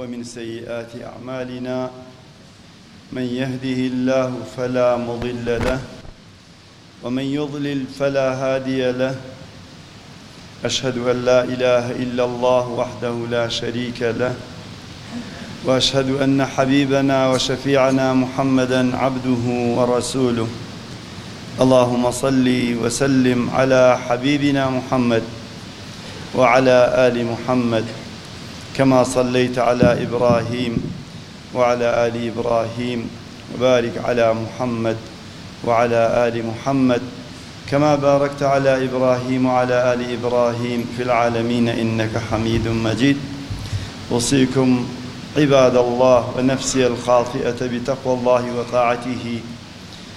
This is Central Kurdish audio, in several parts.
ومن سيئات أعمالنا من يهده الله فلا مضل له ومن يضلل فلا هادي له أشهد أن لا إله إلا الله وحده لا شريك له وأشهد أن حبيبنا وشفيعنا محمدا عبده ورسوله اللهم صل وسلم على حبيبنا محمد وعلى آل محمد كما صليت على إبراهيم وعلى آل إبراهيم وبارك على محمد وعلى آل محمد كما باركت على إبراهيم وعلى آل إبراهيم في العالمين إنك حميد مجيد أوصيكم عباد الله ونفسي الخاطئة بتقوى الله وطاعته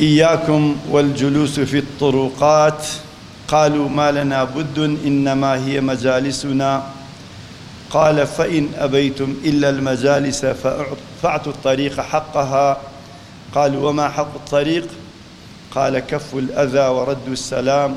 إياكم والجلوس في الطرقات قالوا ما لنا بد إنما هي مجالسنا قال فإن أبيتم إلا المجالس فأعطوا الطريق حقها قال وما حق الطريق قال كف الأذى ورد السلام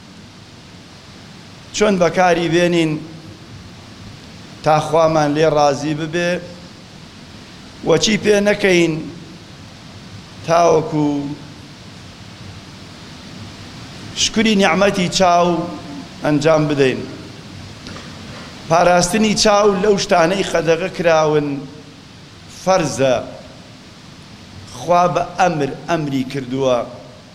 چۆن بەکاری بێنین تا خوامان لێ ڕازی ببێ و چی پێ نەکەین تاوەکو شکری نیعمەتی چاو ئەنجام بدەین پاراستنی چاو لەو شتانەی قەدەغە کراون فەرزە خوا بە ئەمر ئەمری کردووە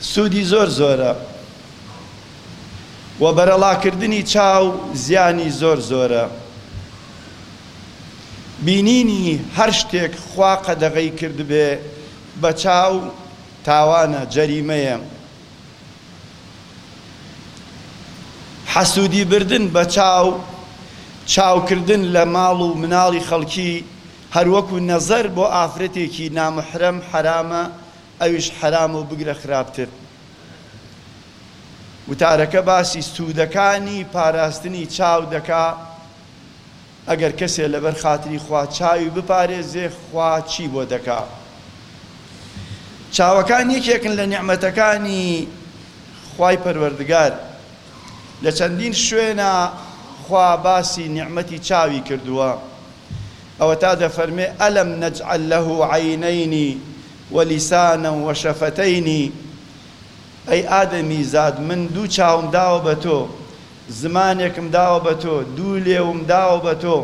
سودی زۆر زۆرە و بەرەڵاکردنی چاو زیانی زۆر زۆرە بینینی هەر شتێک خوا قەدەغەی کردبێ بە چاو تاوانە جەریمەیە حەسودی بردن بە چاو چاوکردن لە ماڵ و مناڵی خەڵکی هەروەکو نەزەر بۆ ئافرەتێکی نامحرەم حەرامە ئەویش حەرامە و بگرە خراپتر. وتارەکە باسی سوودەکانی پاراستنی چاو دەکا، ئەگەر کەسێ لەبەر خاتری خوا چاوی بپارێزێ خوا چی بۆ دەکا؟ چاوەکان یەکێکن لە نیعمەتەکانی خوای پەروەردگار، لە چەندین شوێنا خوا باسی نیعمەتی چاوی کردووە، ئەوەتا دەفەرمێ، الم نجعل له عینین و لسانا و شفتین، ئەی ئادەمی زاد من دوو چاوم داوە بە تۆ، زمانێکم داوە بە تۆ، دوو لێوم داوە بە تۆ،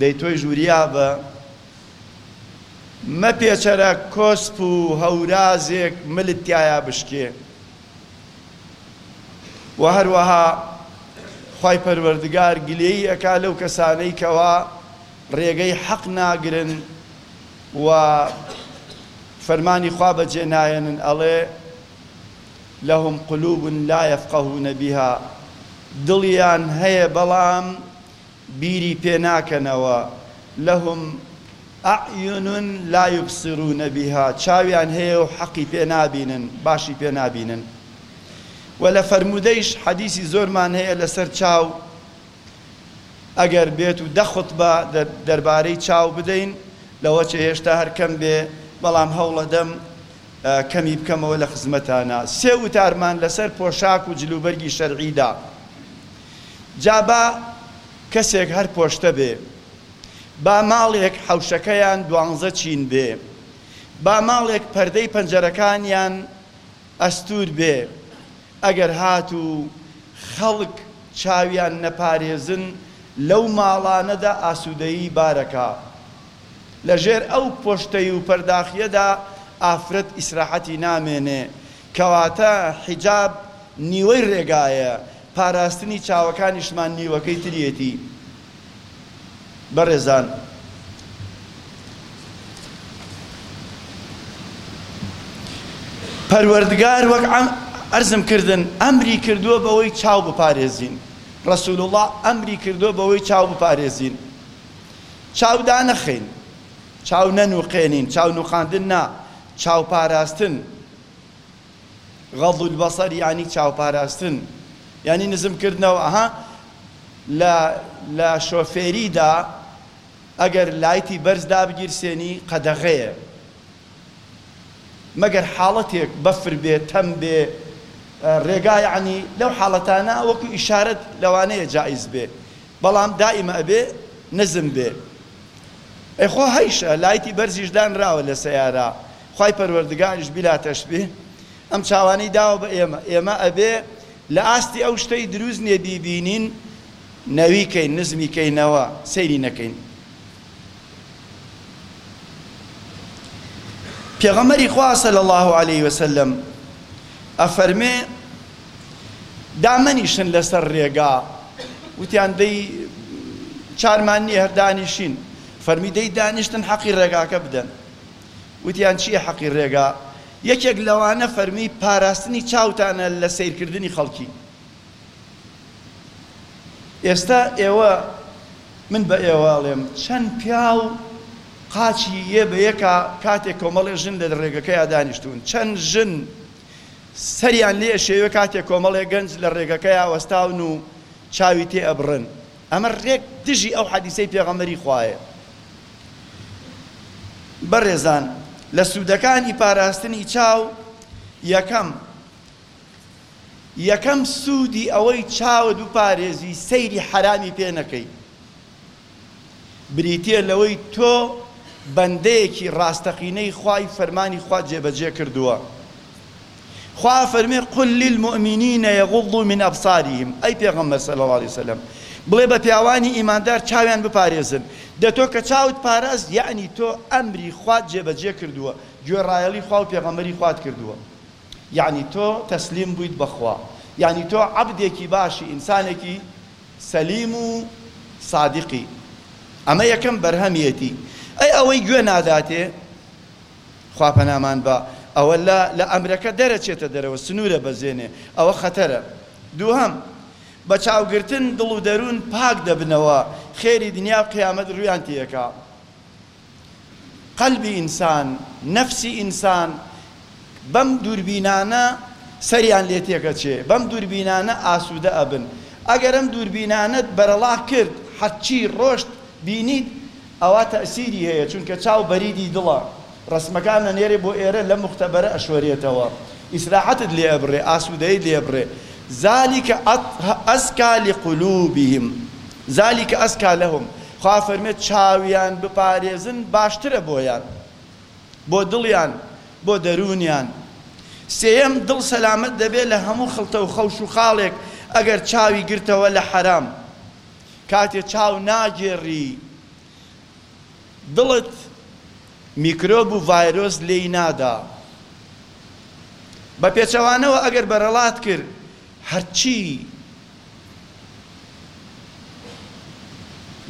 دەی تۆیش وریابە مەپێچەرە کۆسپ و هەورازێک ملت تیایا بشکێ، وە هەروەها خوای پەروەردگار گلێی ئەکا لەو کەسانەی کەوا ڕێگەی حەق ناگرن و فەرمانی خوا بەجێ نایەنن ئەڵێ لەهم قلوب لا یفقهون بها دڵیان هەیە بەڵام بیری پێ ناکەنەوە، لهم اعین لا یبصرون بها، چاویان هەیە و حەقی پێ نابینن، باشی پێ نابینن. وە لە فەرموودەیش حەدیسی زۆرمان هەیە لەسەر چاو ئەگەر بێت و دە خوتبە دەربارەی چاو بدەین لەوە چێ هێشتا هەر کەم بێ بەڵام هەوڵەدەم کەمی بکەمەوە لە خزمەتانا سێ وتارمان لەسەر پۆشاک و جلوبەرگی شەرعی دا جا با کەسێک هەر پۆشتە بێ، با ماڵێک حەوشەکەیان دوانزە چین بێ، با ماڵێک پەردەی پەنجەرەکانیان ئەستوور بێ، ئەگەر هاتوو خەڵک چاویان نەپارێزن لەو ماڵانەدا ئاسوودەیی بارەکە. لە ژێر ئەو پۆشتەی و پەرداخییەدا ئافرەت ئیسراحەتی نامێنێ، کەواتە حیجاب نیوەی ڕێگایە، پاراستنی چاوەکانیشمان نیوەکەی تریەتی بەڕێزان. پەروەردگار وەک عەرزم کردن ئەمری کردووە بەوەی چاو بپارێزین، رسول اللە ئەمری کردووە بەوەی چاو بپارێزین، چاو دانەخەین، چاو نەنووقێنین، چاو نووقاندن نا، چاوپاراستن، غض البصر، یانی چاوپاراستن یانی نزم کردنەوە ها لە لە شۆفێریدا ئەگەر لایتی بەرز دابگیرسێنی قەدەغەیە مەگەر حاڵەتێک بەفر بێ تەم بێ ڕێگا یانی لەو حاڵەتانە وەکو ئیشارەت لەوانەیە جائیز بێ بەڵام دائیمە ئەبێ نزم بێ ئەی خۆ هەیشە لایتی بەرزیش دانراوە لە سەیارە خوای پەروەردگاریش بلا تشبیه ئەم چاوانەی داوە بە ئێمە ئێمە ئەبێ لە ئاستی ئەو شتەی دروست نیە بیبینین نەوی کەین نزمی کەینەوە سەیری نەکەین پێغەمبەری خوا صلی اللە علیە وسلم ئەفەرمێ دامەنیشن لەسەر رێگا وتیان دەی چارمان نیە هەر دانیشین فەرمی دەی دانیشتن حەقی رێگاکە بدەن وتیان چیە حەقی رێگا یەکێک لەوانە فەرمی پاراستنی چاوتانە لە سەیرکردنی خەڵکی ئێستا ئێوە من بە ئێوە ئەڵێم چەند پیاو قاچی یێ بە یەکا کاتێک کۆمەڵێ ژن لە رێگەکەیا دانیشتون چەند ژن سەریان لێ ئەشێوێ کاتێ کۆمەڵێ گەنج لە ڕێگەکەیا وەستاون و چاوی تێ ئەبڕن ئەمە ڕێک دژی ئەو حەدیسەی پێغەمبەری خوایە. بەڕێزان لە سوودەکانی پاراستنی چاو یەکەم، یەکەم سوودی ئەوەی چاوت بپارێزی سەیری حەرامی پێ نەکەی، بریتیە لەوەی تۆ بەندەیەکی ڕاستەقینەی خوای فەرمانی خوا جێبەجێ کردووە خوا فەرمێ قل للمؤمنین یغضوا من ابصارهم ئەی پێغەمبەر صلی الله علیه وسلم بڵێ بە پیاوانی ئیماندار چاویان بپارێزن دە تۆ کە چاوت پاراست یعنی تۆ ئەمری خوات جێبەجێ کردووە گوێڕایەڵی خوا و پێغەمبەری خوات کردووە یعنی تۆ تەسلیم بوویت بەخوا یعنی تۆ عەبدێکی باشی ئینسانێکی سەلیم و سادیقی ئەمە یەکەم بەرهەمیەتی ئەی ئەوەی گوێ ناداتێ خوا پەنامان با ئەوە لە لە ئەمرەکە دەرە چێتە دەرەوە سنورە بەزێنێ ئەوە خەتەرە دووهەم بە چاو گرتن دڵ و دەرون پاک دەبنەوە خێری دنیاو قیامەت رویان تێ ئەکا. قەلبی ئینسان، نەفسی ئینسان بەم دووربینانە سەریان لێ تێکەچێ، بەم دووربینانە ئاسوودە ئەبن. ئەگەر ئەم دووربینانەت بەرەڵا کرد، هەرچی ڕۆشت بینیت، ئەوا تەئسیری هەیە، چونکە چاو بەریدی دڵە، ڕەسمەکان ئەنێرێ بۆ ئێرە، لەم موختەبەرە ئەشۆرێتەوە، ئیسراحەتت لێ ئەبڕێ، ئاسوودەیت لێ ئەبڕێ، ذلک ازکی لقلوبهم. زالیکە ئەزکا لەهم، خوا ئەفەرموێت چاویان بپارێزن باشترە بۆیان، بۆ دڵیان، بۆ دەروونیان، سێیەم دڵ سەلامەت دەبێت لە هەموو خڵتە و خەوش و خاڵێک ئەگەر چاوی گرتەوە لە حەرام کاتێ چاو ناگێڕی دڵت میکرۆب و ڤایرۆس لێی نادا بە پێچەوانەوە ئەگەر بەرەڵات کرد هەرچی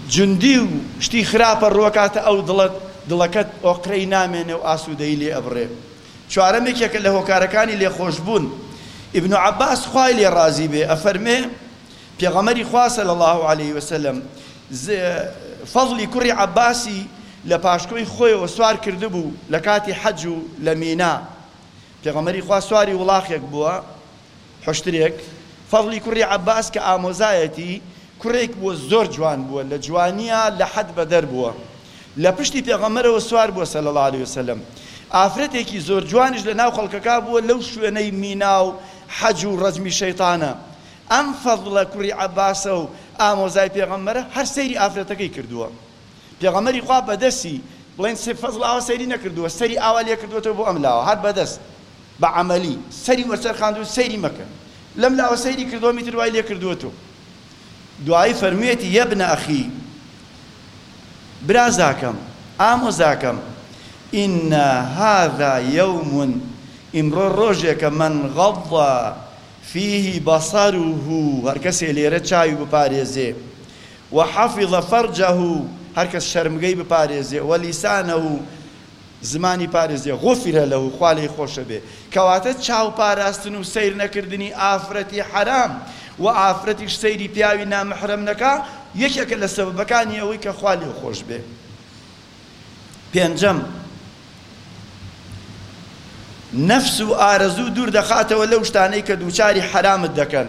جوندی و شتی خراپە ڕوەکاتە ئەو دڵەت، دڵەکەت ئۆقرەی نامێنێ و ئاسوودەی لێ ئەبڕێ. چوارەم یەکێکە لە هۆکارەکانی لێخۆشبوون. ئیبن عەباس خوای لێ ڕازی بێ ئەفەرمێ، پێغەمبەری خوا صلی اللە علیە وسلم ز فەضلی کوڕی عەباسی لە پاشکۆی خۆیەوە سوار کردبوو لە کاتی حەج و لە مینا پێغەمبەری خوا سواری وڵاخێک بووە، حوشترێک، فەزڵی کوڕی عەباس کە ئامۆزایەتی، کوڕێک بووە زۆر جوان بووە، لە جوانیا لە حەد بەدەر بووە، لە پشتی پێغەمبەرەوە سوار بووە صلی اللە علیە وسلم، ئافرەتێکی زۆر جوانیش لە ناو خەڵکەکا بووە لەو شوێنەی مینا و حەج و ڕەجمی شەیتانە، ئەم فەزڵە کوڕی عەباسە و ئامۆزای پێغەمبەرە هەر سەیری ئافرەتەکەی کردووە. پێغەمبەری خوا بەدەستی بڵێن سێ فەزڵ ئاوا سەیری نەکردووە سەری ئاوا لێکردووەتەوە بۆ ئەم لاوە هەر بەدەست بە عەمەلی سەری وەرچەرخاندوون سەیری مەکە لەم لاوە سەیری کردووە میتر وای لێکردووەتۆ دوایی فەرموویەتی یەبنە ئەخی برازاکەم ئامۆزاکەم ان هذا یوم ئیمڕۆ ڕۆژێکە من غەض فیه بصره هەرکەسێ لێرە چاوی بپارێزێ وحفظ فرجه هەرکەس شەرمگەی بپارێزێ، ولیسانه زمانی پارێزێ، غفر له خوا لێی خۆشەبێ، کەواتە چاو پاراستن و سەیر نەکردنی ئافرەتی حەرام و ئافرەتیش سەیری پیاوی نامەحرەم نەکا یەکێکە لە سەبەبەکانی ئەوەی کە خوا لێی خۆشبێ پێنجەم، نەفس و ئارەزوو دوور دەخاتەوە لەو شتانەی کە دووچاری حەرامت دەکەن،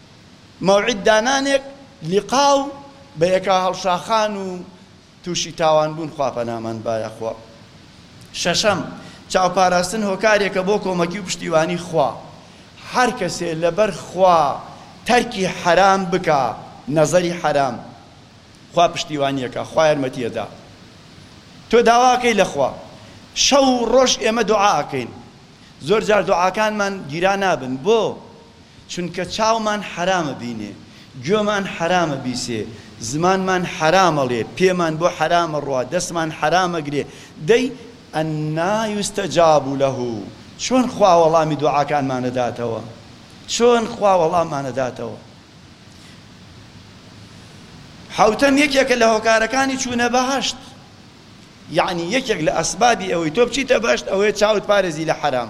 مەوعید دانانێک لیقا و بە یەکا هەڵشاخان و تووشی تاوان بوون خوا پەنامان با یەخوا شەشەم چاو پاراستن هۆکارێکە بۆ کۆمەکی و پشتیوانی خوا هەر کەسێ لەبەر خوا تەرکی حەرام بکا نەزەری حەرام خوا پشتیوانی ئەکا خوا یارمەتی ئەدا تۆ داوا ئەکەی لە خوا شەو و ڕۆژ ئێمە دوعا ئەکەین زۆر جار دوعاکانمان گیرا نابن بۆ؟ چونکە چاومان حەرامە بینێ، گوێمان حەرامە بیسێ، زمانمان حەرامە ڵێ، پێمان بۆ حەرامە ڕوا، دەستمان حەرامە گرێ، دەی انا یستجاب له، چۆن خوا وەڵامی دوعاکانمان ئەداتەوە؟ چۆن خوا وەڵاممان ئەداتەوە؟ حەوتەم یەکێکە لە هۆکارەکانی چوونە بەهەشت، یەعنی یەکێک لە ئەسبابی ئەوەی تۆ بچیتە بەهەشت ئەوەیە چاوت پارێزی لە حەرام،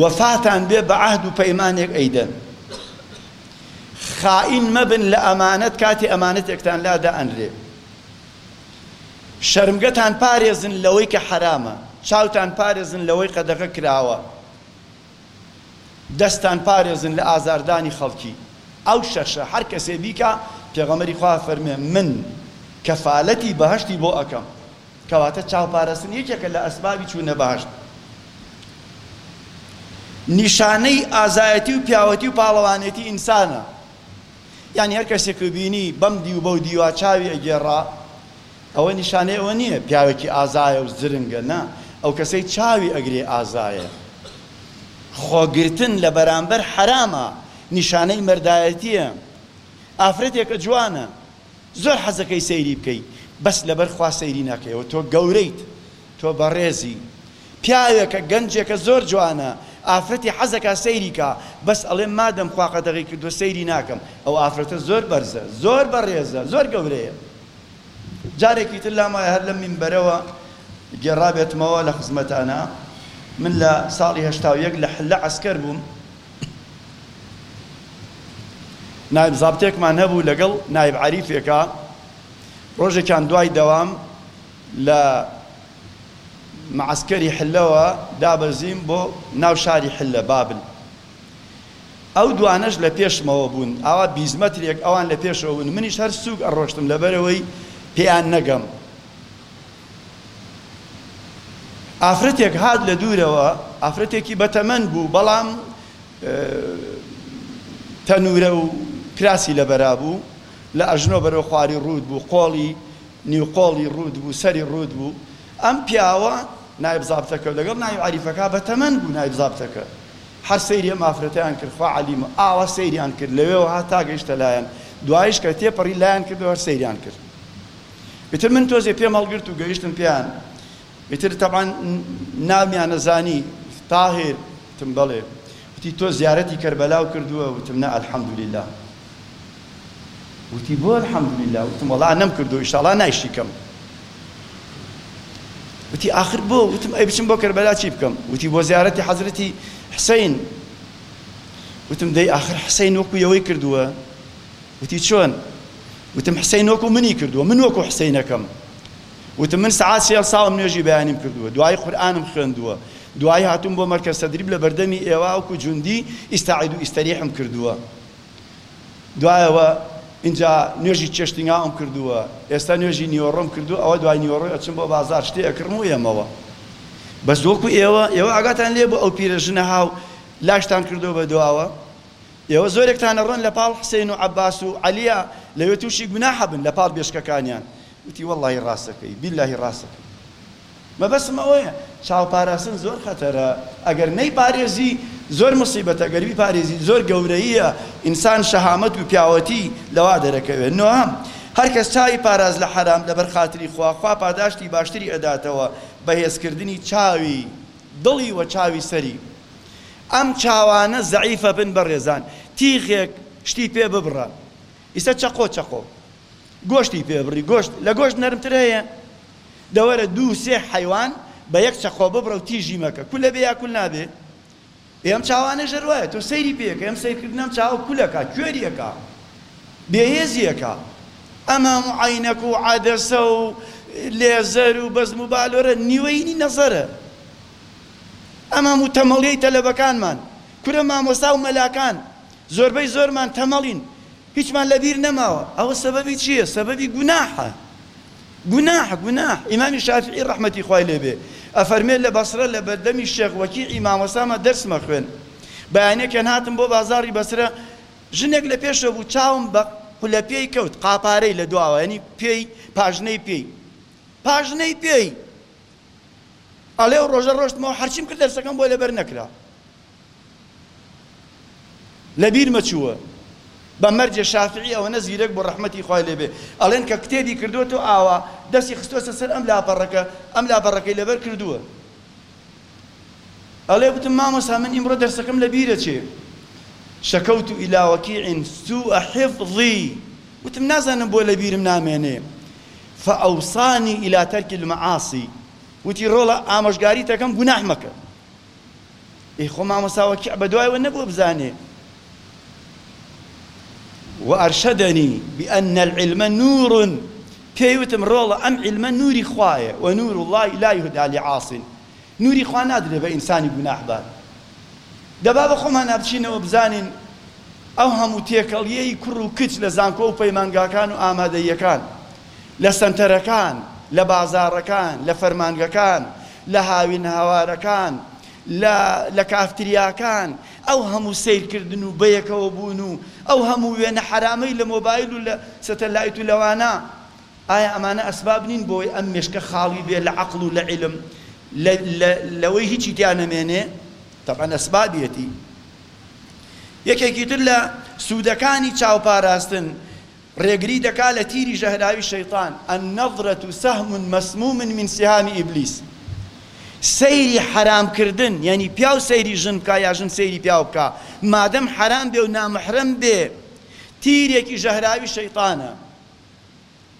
وەفاتان بێ بە عەهد و پەیمانێک ئەیدەن خائین مەبن لە ئەمانەت کاتی ئەمانەتێکتان لا دائەنرێ شەرمگەتان پارێزن لەوەی کە حەرامە چاوتان پارێزن لەوەی قەدەغە کراوە دەستان پارێزن لە ئازاردانی خەڵکی ئەو شەشە هەر کەسێ بیکا پێغەمبەری خوا ئەفەرموێ من کەفالەتی بەهەشتی بۆ ئەکەم کەواتە چاو پاراستن یەکێکە لە ئەسبابی چوونە بەهەشت. نیشانەی ئازایەتی و پیاوەتی و پاڵەوانێتی ئینسانە یانی هەر کەسێک بینی بەم دیو بەو دیوا چاوی ئەگێڕا ئەوە نیشانەی ئەوە نییە پیاوێکی ئازایە و زرنگە، نا، ئەو کەسەی چاوی ئەگرێ ئازایە. خۆگرتن لە بەرامبەر حەرامە نیشانەی مەردایەتییە. ئافرەتێکە جوانە، زۆر حەزەکەی سەیری بکەیت، بەس لەبەر خوا سەیری ناکەیەوە، تۆ گەورەیت، تۆ بەڕێزی. پیاوێکە، گەنجێکە زۆر جوانە، ئافرەتی حەزەکا سەیری کا، بەس ئەڵێ مادەم خوا قەدەغی کردووە سەیری ناکەم، ئەو ئافرەتە زۆر بەرزە، زۆر بەڕێزە، زۆر گەورەیە. جارێکی تر لام وایە هەر لەم مینبەرەوە گێڕابێتمەوە لە خزمەتانا من لە ساڵی هەشتا و یەک لە حلە عەسکەر بووم نایب زابتێکمان هەبوو لەگەڵ نایب عەریفێکا ڕۆژێکیان دوای دەوام لە معسکەری حلەوە دابەزیم بۆ ناو شاری حلە بابل ئەو دوانەش لە پێشمەوە بوون ئاوا بیست مەترێک ئەوان لە پێشەوە بوون منیش هەر سووک ئەڕۆشتم لەبەرئەوەی پێیان نەگەم ئافرەتێک هات لە دوورەوە ئافرەتێکی بەتەمەن بوو بەڵام تەنورە و کراسی لەبەرا بوو لە ئەژنۆ بەرەو خواری ڕووت بوو قۆڵی نیوقۆڵی ڕووت بوو سەری ڕووت بوو ئەم پیاوە نایب زابتەکە لەگەڵ نایب عەریفەکە بەتەمەن بوو نایب زابتەکە هەر سەیری ئەم ئافرەتەیان کرد خوا عەلیمە ئاوا سەیریان کرد لەوێوە هات تا گەیشتە لایان دوایش کە تێپەڕی لایان کردەوە هەر سەیریان کرد ئیتر من تۆزێ پێم هەڵگرت و گەیشتم پێیان ئیتر تەبان ناومیان نەزانی تاهێر تم بەڵێ وتی تۆ زیارەتی کەربەلاو کردووە وتم نە الحمدللە وتی بۆ الحمدللە وتم وەڵا نەم کردوو ئیشاڵا نایشی کەم وتی ئاخر بۆ وتم ئەی بچم بۆ کەربەلا چی بکەم وتی بۆ زیارەتی حەزرەتی حسین وتم دەی ئاخر حسین وەکو یەوەی کردووە وتی چۆن وتم حسین وەکو منی کردووە من وەکو حسینەکەم وتم من سعات سێڵ ساڵم نوێژی بەیانیم کردووە دوای قورآانم خوێندووە دوای هاتووم بۆ مەرکە سەدریب لە بەردەمی ئێوە وەکو جوندی ئیستا عید و ئیستەریحم کردووە دوایەوە ئینجا نوێژی چێشتی ناوم کردووە ئێستا نوێژی نیوەڕۆم کردو ئەوە دوای نیوەڕۆی ئەچم بۆ بازار شتێ ئەکڕم و یەمەوە بەس وەکو ئێوە ئێوە ئاگاتان لێ بۆ ئەو پیرە ژنە هاو لاشتان کردو بە دواوە ئێوە زۆرێکتان ئەڕۆن لە پاڵ حسین و عباس و عەلیە لەوێ تووشی گوناحە بن لە پاڵ بێشکەکانیان وتی واللهی ڕاستەکەی باللهی ڕاستەکەی مەبەستم ئەوەیە چاو پاراستن زۆر خەتەرە ئەگەر نەیپارێزی زۆر موسیبەتە گەر بیپارێزی زۆر گەورەییە ئینسان شەهامەت و پیاوەتی لەوا دەرەکەوێت نۆهەم هەرکەس چاوی پاراست لە حەرام لەبەر خاتری خوا خوا پاداشتی باشتری ئەداتەوە بەهێز کردنی چاوی دڵی وە چاوی سەری ئەم چاوانە زەعیفەبن بەڕێزان تیخێک شتی پێ ببڕە ئیسە چەقۆ چەقۆ گۆشتی پێ بڕی گۆشت لە گۆشت نەرمتر هەیە دەوەرە دوو سێ حەیوان بە یەک چەقۆ ببڕە و تیژی مەکە کولە بێ یا کول نابێ ئێ ئەم چاوانە ژەر وایە تۆ سەیری پێ کە ئەم سەیرکردن ئەم چاوە کولەکە کوێریەکە بێهێزیەکە ئەمە عینەک و عادەسە و لێزەر و بەزم و بالۆرە نیوەینی نەزەرە ئەم هەموو تەمەڵیەی تەلەبەکانمان کورە مامۆستا و مەلاکان زۆربەی زۆرمان تەمەڵین هیچمان لەبیر نەماوە ئەوە سەبەبی چیە سەبەبی گوناحە گوناح گوناح ئیمامی شافعی ڕەحمەتی خوای لێ بێ ئەفەرمێ لە بەسرە لە بەردەمی شێخ وەکیعی مامۆستامە دەرسمە خوێن بەیانێکیان هاتم بۆ بازاڕی بەسرە ژنێک لە پێشە بوو چاوم بە قولە پێی کەوت قاپارەی لە دواوە یانی پێی پاژنەی پێی پاژنەی پێی ئەڵێ و ڕۆژە ڕۆشتمەوە حەرچیم کرد دەرسەکەم بۆ لەبەر نەکرا. لەبیرمە چووە بە مەرجێ شافعی ئەوەنە زیرەک بوو ڕەحمەتی خوای لێ بێ ئەڵێن کە کتێبی کردۆتەوە ئاوا دەستی خستۆسە سەر ئەم لاپەڕەکە ئەم لاپەڕەکەی لەبەر کردووە ئەڵێ گوتم مامۆسا من ئیمڕۆ دەرسەکەم لە بیرە چێ شەکەوت و ئیلا وەکیعین سوء حفظی وتم نازانم بۆ لە بیرم نامێنێ فأوصانی إلى ترك المعاصی وتی ڕۆڵە ئامۆژگاریتەکەم گوناح مەکە ئێ خۆ مامۆستا وەکیع بەدوای ئەوە نەبووە بزانێ وارشدنی بان العلم نور پێی وتم ڕۆڵە ئەم عیلمە نوری خوایە ونور اللە لا یهدی لعاص نوری خوا نادرێ بە ئینسانی گوناحبار دە با بە خۆمانا بچینەوە بزانین ئەو هەموو تێکەڵیەی کوڕ و کچ لە زانکۆ و پەیمانگاکان و ئامادەییەکان لە سەنتەرەکان، لە بازاڕەکان، لە فەرمانگەکان، لە هاوینەهەوارەکان، لە لە کافتریاکان، ئەو هەموو سەیرکردن و بەیەکەوە بوون و ئەو هەموو وێنە حەرامەی لە مۆبایل و لە سەتەلایت و لەوانە، ئایا ئەمانە ئەسباب نین بۆ ئەوەی ئەم مێشکە خاڵی بێ لە عەقڵ و لە عیلم لە لە لەوەی هیچی تیا نەمێنێ؟ تەبعەن ئەسبابیەتی. یەکێکی تر لە سوودەکانی چاوپاراستن، ڕێگری دەکات لە تیری ژەهراوی شەیتان، النظرە سهم مسموم من سهام ابلیس، سەیری حەرام کردن یانی پیاو سەیری ژن بکا یا ژن سەیری پیاو بکا مادەم حەرام بێ و نامەحرەم بێ تیرێکی ژەهراوی شەیتانە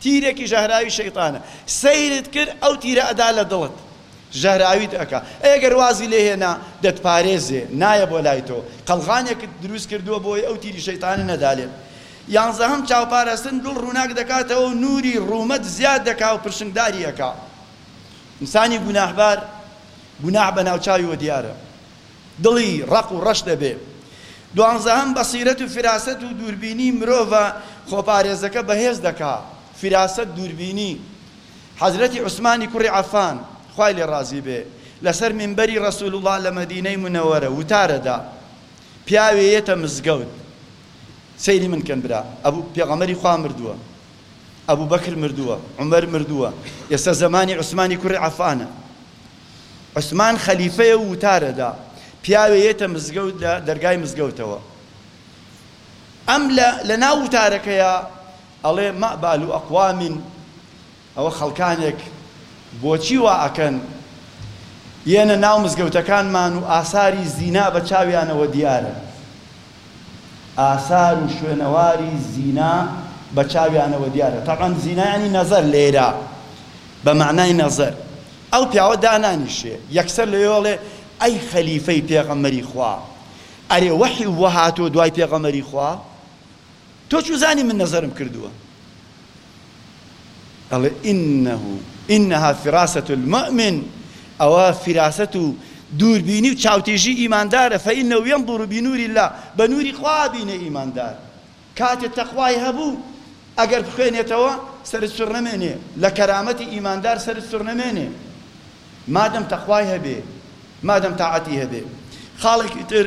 تیرێکی ژەهراوی شەیتانە سەیرت کرد ئەو تیرە ئەدا لە دڵت ژەهراویت ئەکا ئەی گەر وازی لێ هێنا دەتپارێزێ نایە بۆ لای تۆ قەڵغانێکت دروست کردووە بۆی ئەو تیری شەیتانە نەدا لێت یانزەهەم، چاوپارستن دڵ ڕووناک دەکاتەوە و نووری ڕوومەت زیاد دەکا و پرشنگداری ئەکا. ئینسانی گوناهبار گوناح بە ناوچاویوە دیارە. دڵی ڕەق و ڕەش دەبێ. دوانزەهەم، بەسیرەت و فیراسەت و دووربینی مرۆڤە خۆپارێزەکە بەهێز دەکا. فیراسەت، دووربینی. حەزرەتی عوسمانی کوڕی عەفان، خوای لێ ڕازی بێ، لە سەر مینبەری ڕەسوولڵا لە مەدینەی منەوەرە وتارە دا. پیاوێ یەتە مزگەوت. سەیری من کەن برا ئەبو پێغەمبەری خوا مردووە ئەبو بەکر مردووە عومەر مردووە ئێستا زەمانی عوسمانی کوڕی عەفانە عوسمان خەلیفەیە و وتارە دا پیاوێ یەتە مزگەوت لە دەرگای مزگەوتەوە ئەم لە لەناو وتارەکەیا ئەڵێ مەبالو ئەقوامین ئەوە خەڵکانێک بۆچی وا ئەکەن یێنە ناو مزگەوتەکانمان و ئاساری زینا بە چاویانەوە دیارە ئاسار و شوێنەواری زینا بە چاویانەوە دیارە تەبعەن زینا یانی نەزەر لێرە بە مەعنای نەزەر ئەو پیاوە دانانیشێ یەکسەر لەوێ ئەڵێ ئەی خەلیفەی پێغەمبەری خوا ئەرێ وەحی وەهاتووە دوای پێغەمبەری خوا تۆ چو زانی من نەزەرم کردووە. ئەڵێ، انه انها فراسە المومن، ئەوە فیراسەت و دووربینی و چاوتیژی ئیماندارە، فانه ینظر بنور اللە، بە نوری خوا ئەبینێ ئیماندار، کاتێ تەقوای هەبوو ئەگەر بخوێنێتەوە سەرت سوڕ نەمێنێ، لە کەرامەتی ئیماندار سەرت سوڕ نەمێنێ مادەم تەقوای هەبێ، مادەم تاعەتی هەبێ. خاڵێکی تر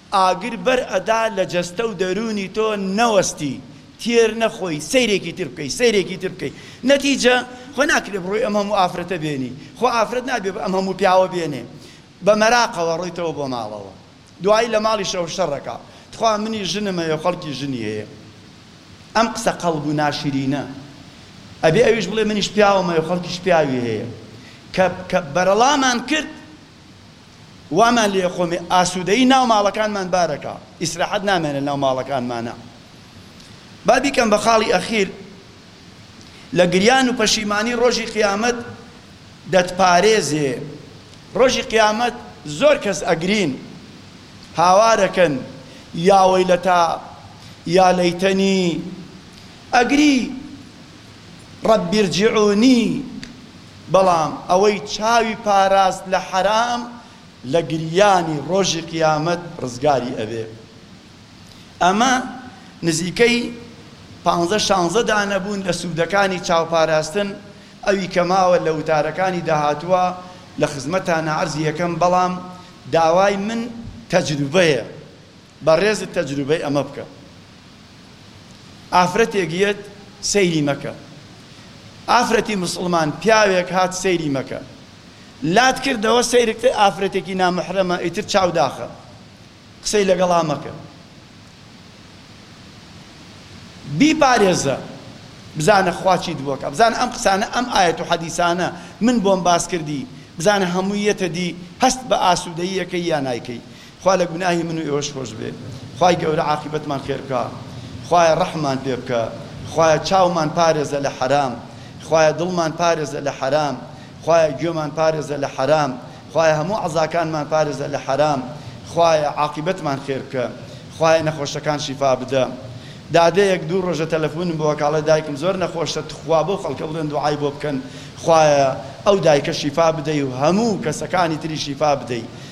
ئاگر بەر ئەدا لە جەستە و دەروونی تۆ نەوەستی تێر نەخۆی سەیرێکی تر بکەی سەیرێکی تر بکەی نەتیجە خۆ ناکرێ بڕۆی ئەم هەموو ئافرەتە بێنی خۆ ئافرەت نابێ ئەم هەموو پیاوە بێنێ بە مەراقەوە ڕۆیتەوە بۆ ماڵەوە دوایی لە ماڵیش ئەو شەڕەکا تخوا منیش ژنم هەیە و خەڵکیش ژنی هەیە ئەم قسە قەڵب و ناشرینە ئەبێ ئەویش بڵێ منیش پیاوم هەیە و خەڵکیش پیاوی هەیە کە کە بەرەڵامان کرد وامان لێ خۆێ ئاسودەیی ناو ماڵەکانمان بارەکا ئیسراحەت نامێنێ ناو ماڵەکانمانە با بیکەم بە خاڵی ئەخیر لە گریان و پەشیمانی ڕۆژی قیامەت دەتپارێزێ ڕۆژی قیامەت زۆر کەس ئەگرین هاوارەکەن یاوەی لە تا یا لەیتەنی ئەگری رب ارجعونی، بەڵام ئەوەی چاوی پاراست لە حەرام لە گریانی ڕۆژی قیامەت ڕزگاری ئەبێ. ئەمە نزیکەی پانزە شانزە دانە بوون لە سوودەکانی چاو پاراستن، ئەوی کە ماوە لە وتارەکانی داهاتووە لە خزمەتانا عەرزی ئەکەم بەڵام داوای من تەجروبەیە. بەڕێزت تەجروبەی ئەمە بکە ئافرەتێک یەت سەیری مەکە ئافرەتی مسوڵمان پیاوێک هات سەیری مەکە لات کردەوە سەیرکتە ئافرەتێکی نامحرەمە ئیتر چاو داخە قسەی لەگەڵا مەکە بیپارێزە بزانە خوا چیت بۆ کە بزانە ئەم قسانە ئەم ئاەت و حەدیسانە من بۆم باس کردی بزانە هەمووی یەتە دی هەست بە ئاسوودەیەکەی یا نایکەی خوا لە گوناهی من و ئێوەش خۆش بێ خوای گەورە عاقیبەتمان خێر بکا خوایە ڕەحممان پێ بکە خوایە چاومان پارێزە لە حەرام خوایە دڵمان پارێزە لە حەرام خوایە گوێمان پارێزە لە حەرام خوایە هەموو عەزاکانمان پارێزە لە حەرام خوایە عاقیبەتمان خێر بکە خوایە نەخۆشەکان شیفا بدە دادەیەک دوو ڕۆژە تەلەفونم بۆ کاڵێ دایکم زۆر نەخۆشە تخوا بەو خەڵکە بڵێن دوعای بۆ بکەن خوایە ئەو دایکە شیفا بدەی و هەموو کەسەکانی تری شیفا بدەی